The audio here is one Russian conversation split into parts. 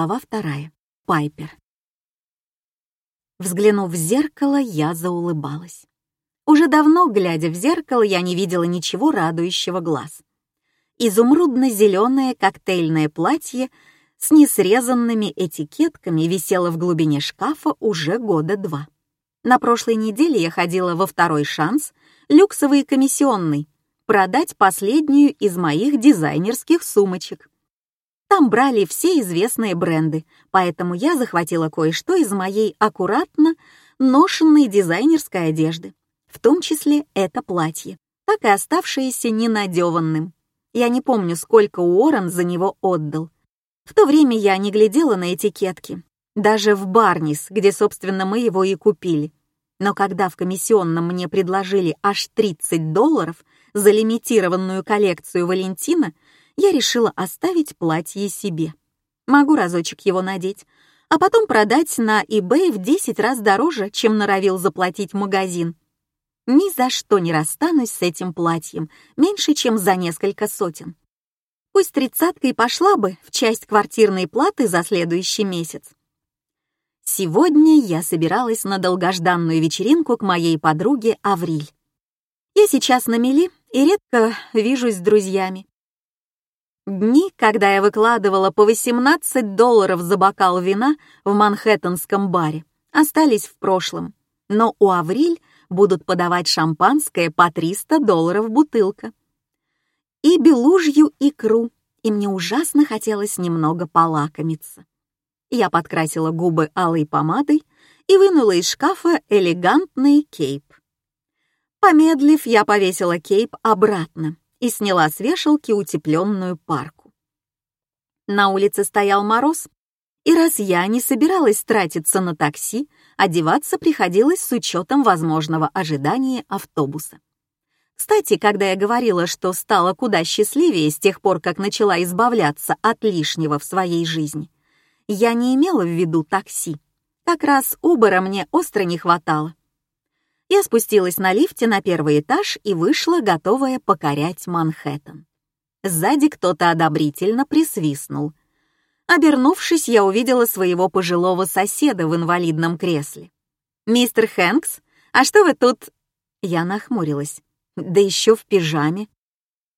Глава вторая. Пайпер. Взглянув в зеркало, я заулыбалась. Уже давно, глядя в зеркало, я не видела ничего радующего глаз. Изумрудно-зеленое коктейльное платье с несрезанными этикетками висело в глубине шкафа уже года два. На прошлой неделе я ходила во второй шанс, люксовый комиссионный, продать последнюю из моих дизайнерских сумочек. Там брали все известные бренды, поэтому я захватила кое-что из моей аккуратно ношенной дизайнерской одежды, в том числе это платье, так и оставшееся ненадеванным. Я не помню, сколько Уоррен за него отдал. В то время я не глядела на этикетки, даже в Барнис, где, собственно, мы его и купили. Но когда в комиссионном мне предложили аж 30 долларов за лимитированную коллекцию Валентина, я решила оставить платье себе. Могу разочек его надеть, а потом продать на eBay в 10 раз дороже, чем норовил заплатить магазин. Ни за что не расстанусь с этим платьем, меньше, чем за несколько сотен. Пусть тридцатка и пошла бы в часть квартирной платы за следующий месяц. Сегодня я собиралась на долгожданную вечеринку к моей подруге Авриль. Я сейчас на мели и редко вижусь с друзьями. Дни, когда я выкладывала по 18 долларов за бокал вина в манхэттенском баре, остались в прошлом, но у Авриль будут подавать шампанское по 300 долларов бутылка. И белужью икру, и мне ужасно хотелось немного полакомиться. Я подкрасила губы алой помадой и вынула из шкафа элегантный кейп. Помедлив, я повесила кейп обратно и сняла с вешалки утепленную парку. На улице стоял мороз, и раз я не собиралась тратиться на такси, одеваться приходилось с учетом возможного ожидания автобуса. Кстати, когда я говорила, что стала куда счастливее с тех пор, как начала избавляться от лишнего в своей жизни, я не имела в виду такси. Как раз Убера мне остро не хватало. Я спустилась на лифте на первый этаж и вышла, готовая покорять Манхэттен. Сзади кто-то одобрительно присвистнул. Обернувшись, я увидела своего пожилого соседа в инвалидном кресле. «Мистер Хэнкс, а что вы тут...» Я нахмурилась. Да еще в пижаме.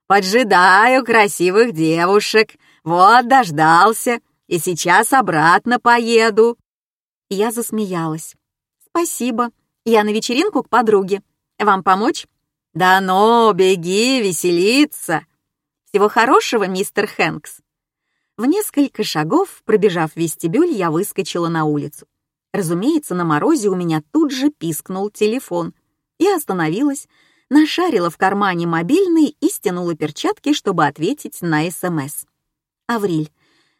«Поджидаю красивых девушек. Вот, дождался. И сейчас обратно поеду». Я засмеялась. «Спасибо. Я на вечеринку к подруге. Вам помочь?» «Да ну, беги, веселиться!» «Всего хорошего, мистер Хэнкс!» В несколько шагов, пробежав вестибюль, я выскочила на улицу. Разумеется, на морозе у меня тут же пискнул телефон. Я остановилась, нашарила в кармане мобильный и стянула перчатки, чтобы ответить на СМС. «Авриль,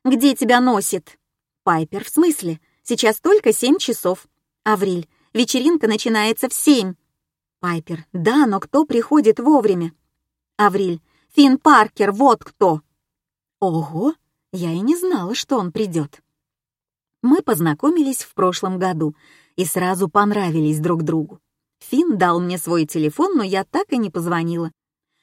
где тебя носит?» «Пайпер, в смысле? Сейчас только семь часов». «Авриль, Вечеринка начинается в семь. Пайпер. Да, но кто приходит вовремя? Авриль. Финн Паркер, вот кто. Ого, я и не знала, что он придет. Мы познакомились в прошлом году и сразу понравились друг другу. Финн дал мне свой телефон, но я так и не позвонила.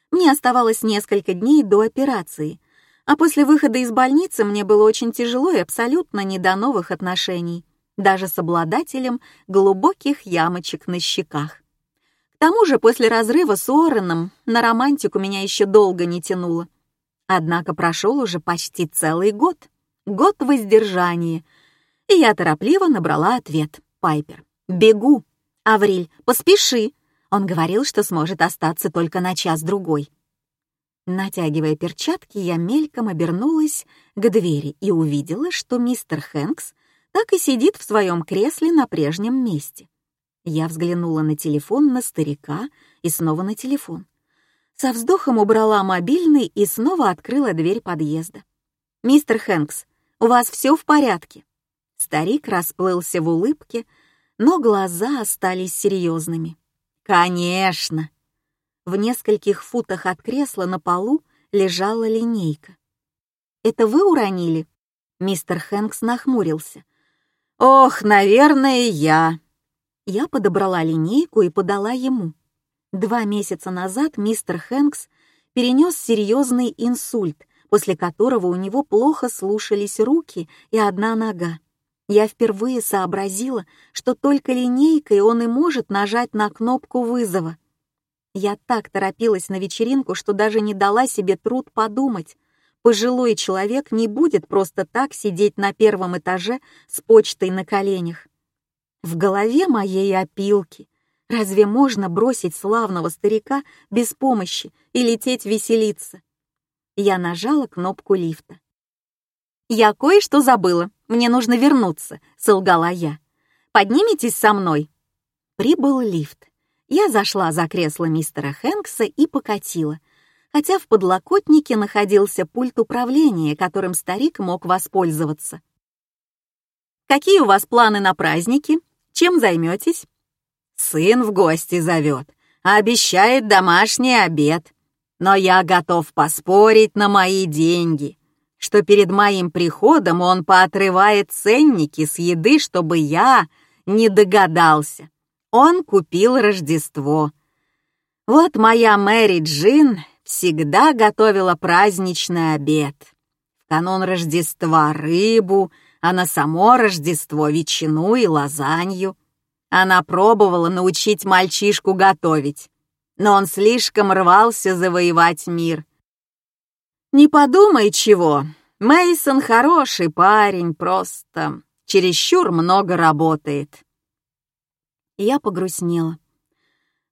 Мне оставалось несколько дней до операции, а после выхода из больницы мне было очень тяжело и абсолютно не до новых отношений даже с обладателем глубоких ямочек на щеках. К тому же после разрыва с Уорреном на романтику меня еще долго не тянуло. Однако прошел уже почти целый год, год воздержания, и я торопливо набрала ответ. Пайпер. «Бегу! Авриль, поспеши!» Он говорил, что сможет остаться только на час-другой. Натягивая перчатки, я мельком обернулась к двери и увидела, что мистер Хэнкс так и сидит в своем кресле на прежнем месте. Я взглянула на телефон на старика и снова на телефон. Со вздохом убрала мобильный и снова открыла дверь подъезда. «Мистер Хэнкс, у вас все в порядке?» Старик расплылся в улыбке, но глаза остались серьезными. «Конечно!» В нескольких футах от кресла на полу лежала линейка. «Это вы уронили?» Мистер Хэнкс нахмурился. «Ох, наверное, я». Я подобрала линейку и подала ему. Два месяца назад мистер Хэнкс перенес серьезный инсульт, после которого у него плохо слушались руки и одна нога. Я впервые сообразила, что только линейкой он и может нажать на кнопку вызова. Я так торопилась на вечеринку, что даже не дала себе труд подумать. Пожилой человек не будет просто так сидеть на первом этаже с почтой на коленях. В голове моей опилки. Разве можно бросить славного старика без помощи и лететь веселиться? Я нажала кнопку лифта. «Я кое-что забыла. Мне нужно вернуться», — солгала я. «Поднимитесь со мной». Прибыл лифт. Я зашла за кресло мистера Хэнкса и покатила, хотя в подлокотнике находился пульт управления, которым старик мог воспользоваться. «Какие у вас планы на праздники? Чем займетесь?» «Сын в гости зовет, обещает домашний обед», но я готов поспорить на мои деньги, что перед моим приходом он поотрывает ценники с еды, чтобы я не догадался. Он купил Рождество. Вот моя Мэри Джин всегда готовила праздничный обед. В канун Рождества рыбу, а на само Рождество ветчину и лазанью. Она пробовала научить мальчишку готовить но он слишком рвался завоевать мир. Не подумай чего, Мейсон хороший парень, просто чересчур много работает. Я погрустнела.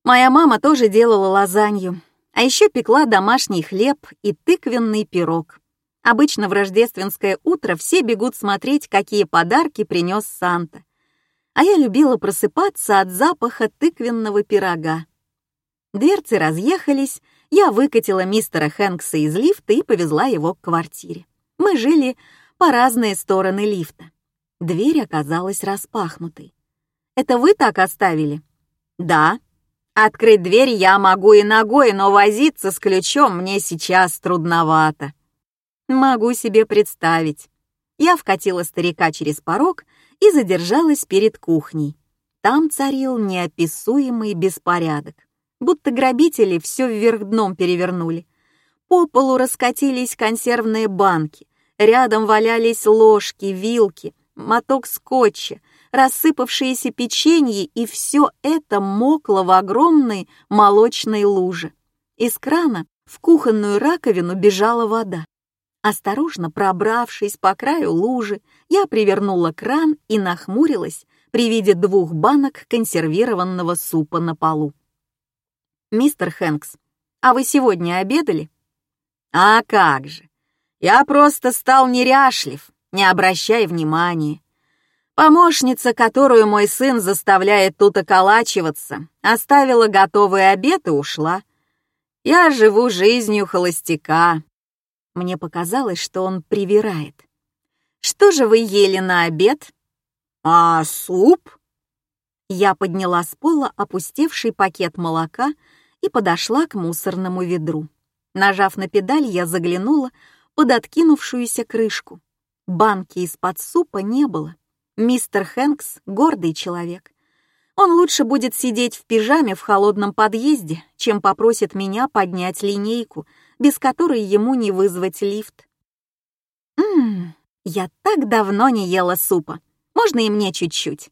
Моя мама тоже делала лазанью, а еще пекла домашний хлеб и тыквенный пирог. Обычно в рождественское утро все бегут смотреть, какие подарки принес Санта. А я любила просыпаться от запаха тыквенного пирога. Дверцы разъехались, я выкатила мистера Хэнкса из лифта и повезла его к квартире. Мы жили по разные стороны лифта. Дверь оказалась распахнутой. «Это вы так оставили?» «Да. Открыть дверь я могу и ногой, но возиться с ключом мне сейчас трудновато». «Могу себе представить». Я вкатила старика через порог и задержалась перед кухней. Там царил неописуемый беспорядок будто грабители все вверх дном перевернули. По полу раскатились консервные банки, рядом валялись ложки, вилки, моток скотча, рассыпавшиеся печенье, и все это мокло в огромной молочной луже. Из крана в кухонную раковину бежала вода. Осторожно пробравшись по краю лужи, я привернула кран и нахмурилась при виде двух банок консервированного супа на полу. «Мистер Хэнкс, а вы сегодня обедали?» «А как же! Я просто стал неряшлив, не обращай внимания. Помощница, которую мой сын заставляет тут околачиваться, оставила готовый обед и ушла. Я живу жизнью холостяка». Мне показалось, что он привирает. «Что же вы ели на обед?» «А суп?» Я подняла с пола опустевший пакет молока и подошла к мусорному ведру. Нажав на педаль, я заглянула под откинувшуюся крышку. Банки из-под супа не было. Мистер Хэнкс — гордый человек. Он лучше будет сидеть в пижаме в холодном подъезде, чем попросит меня поднять линейку, без которой ему не вызвать лифт. «Ммм, я так давно не ела супа. Можно и мне чуть-чуть?»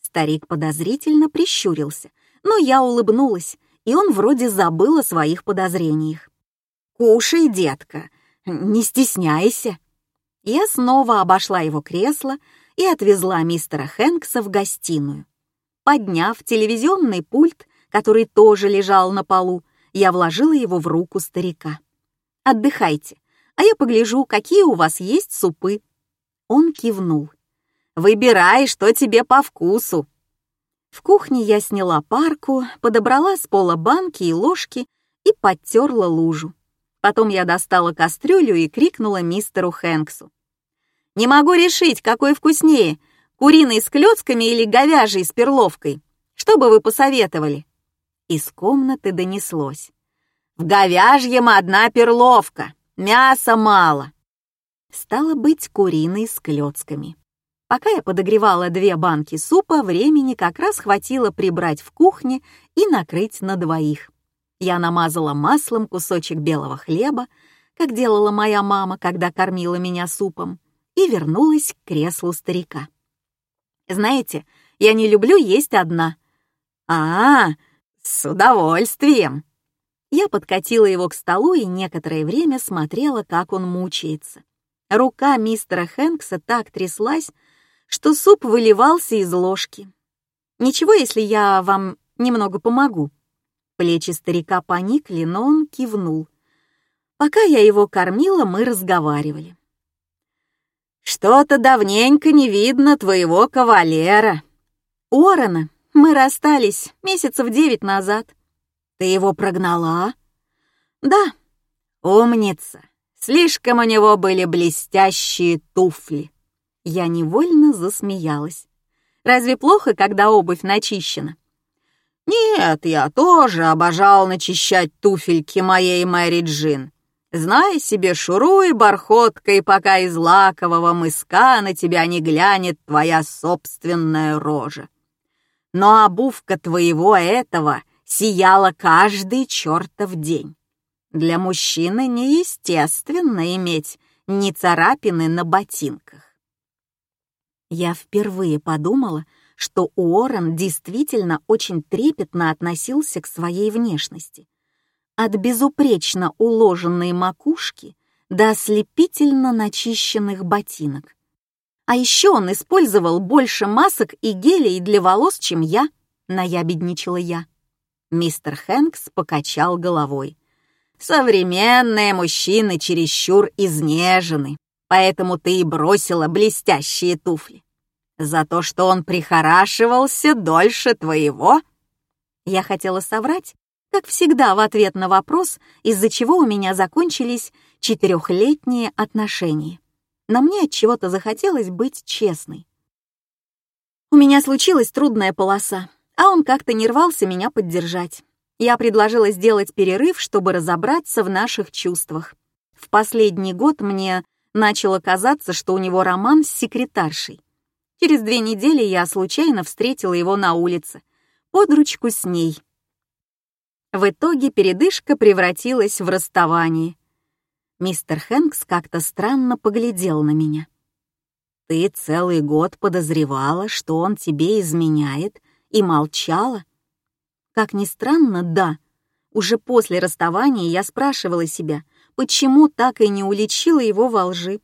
Старик подозрительно прищурился, но я улыбнулась, и он вроде забыл о своих подозрениях. «Кушай, детка, не стесняйся». Я снова обошла его кресло и отвезла мистера Хэнкса в гостиную. Подняв телевизионный пульт, который тоже лежал на полу, я вложила его в руку старика. «Отдыхайте, а я погляжу, какие у вас есть супы». Он кивнул. «Выбирай, что тебе по вкусу», в кухне я сняла парку, подобрала с пола банки и ложки и подтерла лужу. Потом я достала кастрюлю и крикнула мистеру Хэнксу. «Не могу решить, какой вкуснее, куриный с клёцками или говяжий с перловкой. Что бы вы посоветовали?» Из комнаты донеслось. «В говяжьем одна перловка, мяса мало». Стало быть, куриный с клёцками. Пока я подогревала две банки супа, времени как раз хватило прибрать в кухне и накрыть на двоих. Я намазала маслом кусочек белого хлеба, как делала моя мама, когда кормила меня супом, и вернулась к креслу старика. «Знаете, я не люблю есть одна». «А, с удовольствием!» Я подкатила его к столу и некоторое время смотрела, как он мучается. Рука мистера Хэнкса так тряслась, что суп выливался из ложки. «Ничего, если я вам немного помогу?» Плечи старика поникли, но он кивнул. Пока я его кормила, мы разговаривали. «Что-то давненько не видно твоего кавалера». «Уоррена, мы расстались месяцев девять назад». «Ты его прогнала?» «Да». «Умница. Слишком у него были блестящие туфли». Я невольно засмеялась. «Разве плохо, когда обувь начищена?» «Нет, я тоже обожал начищать туфельки моей Мэри Джин. Знай себе, шуруй бархоткой, пока из лакового мыска на тебя не глянет твоя собственная рожа. Но обувка твоего этого сияла каждый чертов день. Для мужчины неестественно иметь ни царапины на ботинках. Я впервые подумала, что Уоррен действительно очень трепетно относился к своей внешности. От безупречно уложенной макушки до ослепительно начищенных ботинок. А еще он использовал больше масок и гелей для волос, чем я, наябедничала я. Мистер Хэнкс покачал головой. Современные мужчины чересчур изнежены, поэтому ты и бросила блестящие туфли за то, что он прихорашивался дольше твоего?» Я хотела соврать, как всегда, в ответ на вопрос, из-за чего у меня закончились четырехлетние отношения. Но мне от чего-то захотелось быть честной. У меня случилась трудная полоса, а он как-то не рвался меня поддержать. Я предложила сделать перерыв, чтобы разобраться в наших чувствах. В последний год мне начало казаться, что у него роман с секретаршей. Через две недели я случайно встретила его на улице, под ручку с ней. В итоге передышка превратилась в расставание. Мистер Хэнкс как-то странно поглядел на меня. «Ты целый год подозревала, что он тебе изменяет, и молчала?» Как ни странно, да. Уже после расставания я спрашивала себя, почему так и не уличила его во лжи.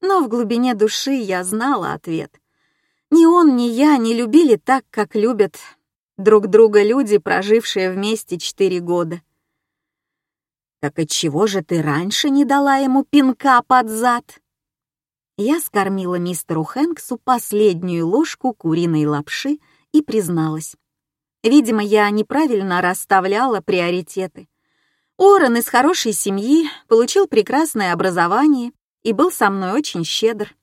Но в глубине души я знала ответ — ни он, ни я не любили так, как любят друг друга люди, прожившие вместе четыре года. «Так отчего же ты раньше не дала ему пинка под зад?» Я скормила мистеру Хэнксу последнюю ложку куриной лапши и призналась. Видимо, я неправильно расставляла приоритеты. Орен из хорошей семьи, получил прекрасное образование и был со мной очень щедр.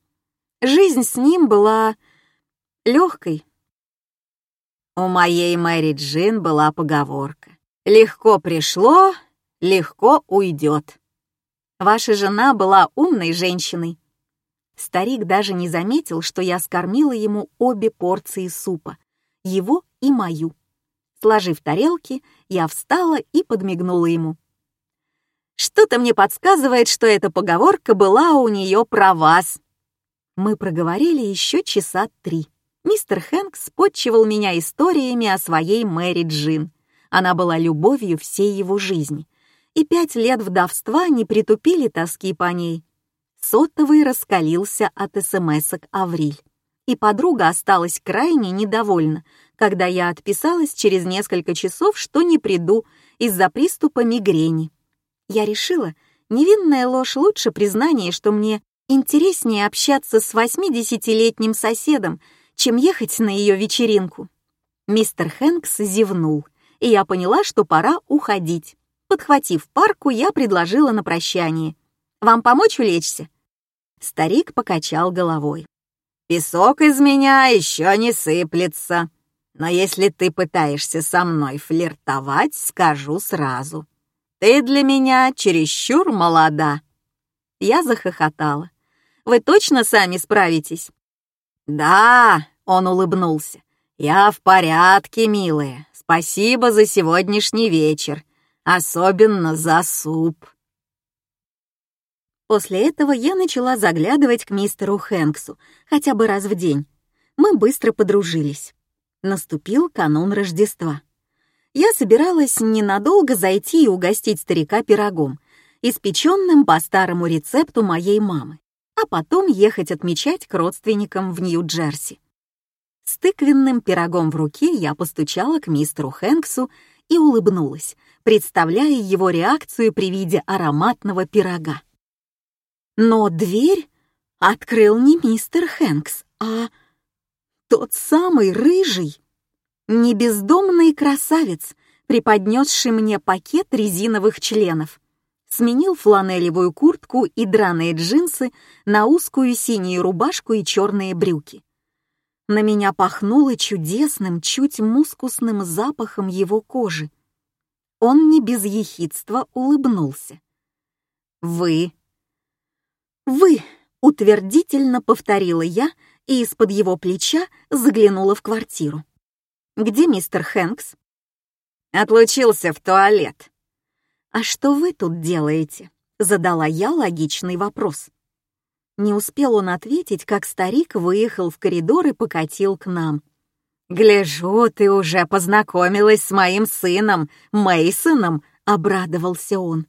Жизнь с ним была легкой. У моей Мэри Джин была поговорка. «Легко пришло, легко уйдет». Ваша жена была умной женщиной. Старик даже не заметил, что я скормила ему обе порции супа, его и мою. Сложив тарелки, я встала и подмигнула ему. Что-то мне подсказывает, что эта поговорка была у нее про вас. Мы проговорили еще часа три мистер Хэнкс подчивал меня историями о своей Мэри Джин. Она была любовью всей его жизни. И пять лет вдовства не притупили тоски по ней. Сотовый раскалился от смс-ок Авриль. И подруга осталась крайне недовольна, когда я отписалась через несколько часов, что не приду из-за приступа мигрени. Я решила, невинная ложь лучше признания, что мне интереснее общаться с 80-летним соседом, чем ехать на ее вечеринку. Мистер Хэнкс зевнул, и я поняла, что пора уходить. Подхватив парку, я предложила на прощание. «Вам помочь улечься?» Старик покачал головой. «Песок из меня еще не сыплется. Но если ты пытаешься со мной флиртовать, скажу сразу. Ты для меня чересчур молода». Я захохотала. «Вы точно сами справитесь?» «Да», — он улыбнулся, — «я в порядке, милая. Спасибо за сегодняшний вечер, особенно за суп». После этого я начала заглядывать к мистеру Хэнксу хотя бы раз в день. Мы быстро подружились. Наступил канун Рождества. Я собиралась ненадолго зайти и угостить старика пирогом, испеченным по старому рецепту моей мамы, а потом ехать отмечать к родственникам в Нью-Джерси. С тыквенным пирогом в руке я постучала к мистеру Хэнксу и улыбнулась, представляя его реакцию при виде ароматного пирога. Но дверь открыл не мистер Хэнкс, а тот самый рыжий, не бездомный красавец, преподнесший мне пакет резиновых членов. Сменил фланелевую куртку и драные джинсы на узкую синюю рубашку и черные брюки. На меня пахнуло чудесным, чуть мускусным запахом его кожи. Он не без ехидства улыбнулся. «Вы...» «Вы...» — утвердительно повторила я и из-под его плеча заглянула в квартиру. «Где мистер Хэнкс?» «Отлучился в туалет». «А что вы тут делаете?» — задала я логичный вопрос. Не успел он ответить, как старик выехал в коридор и покатил к нам. «Гляжу, ты уже познакомилась с моим сыном, Мейсоном», — обрадовался он.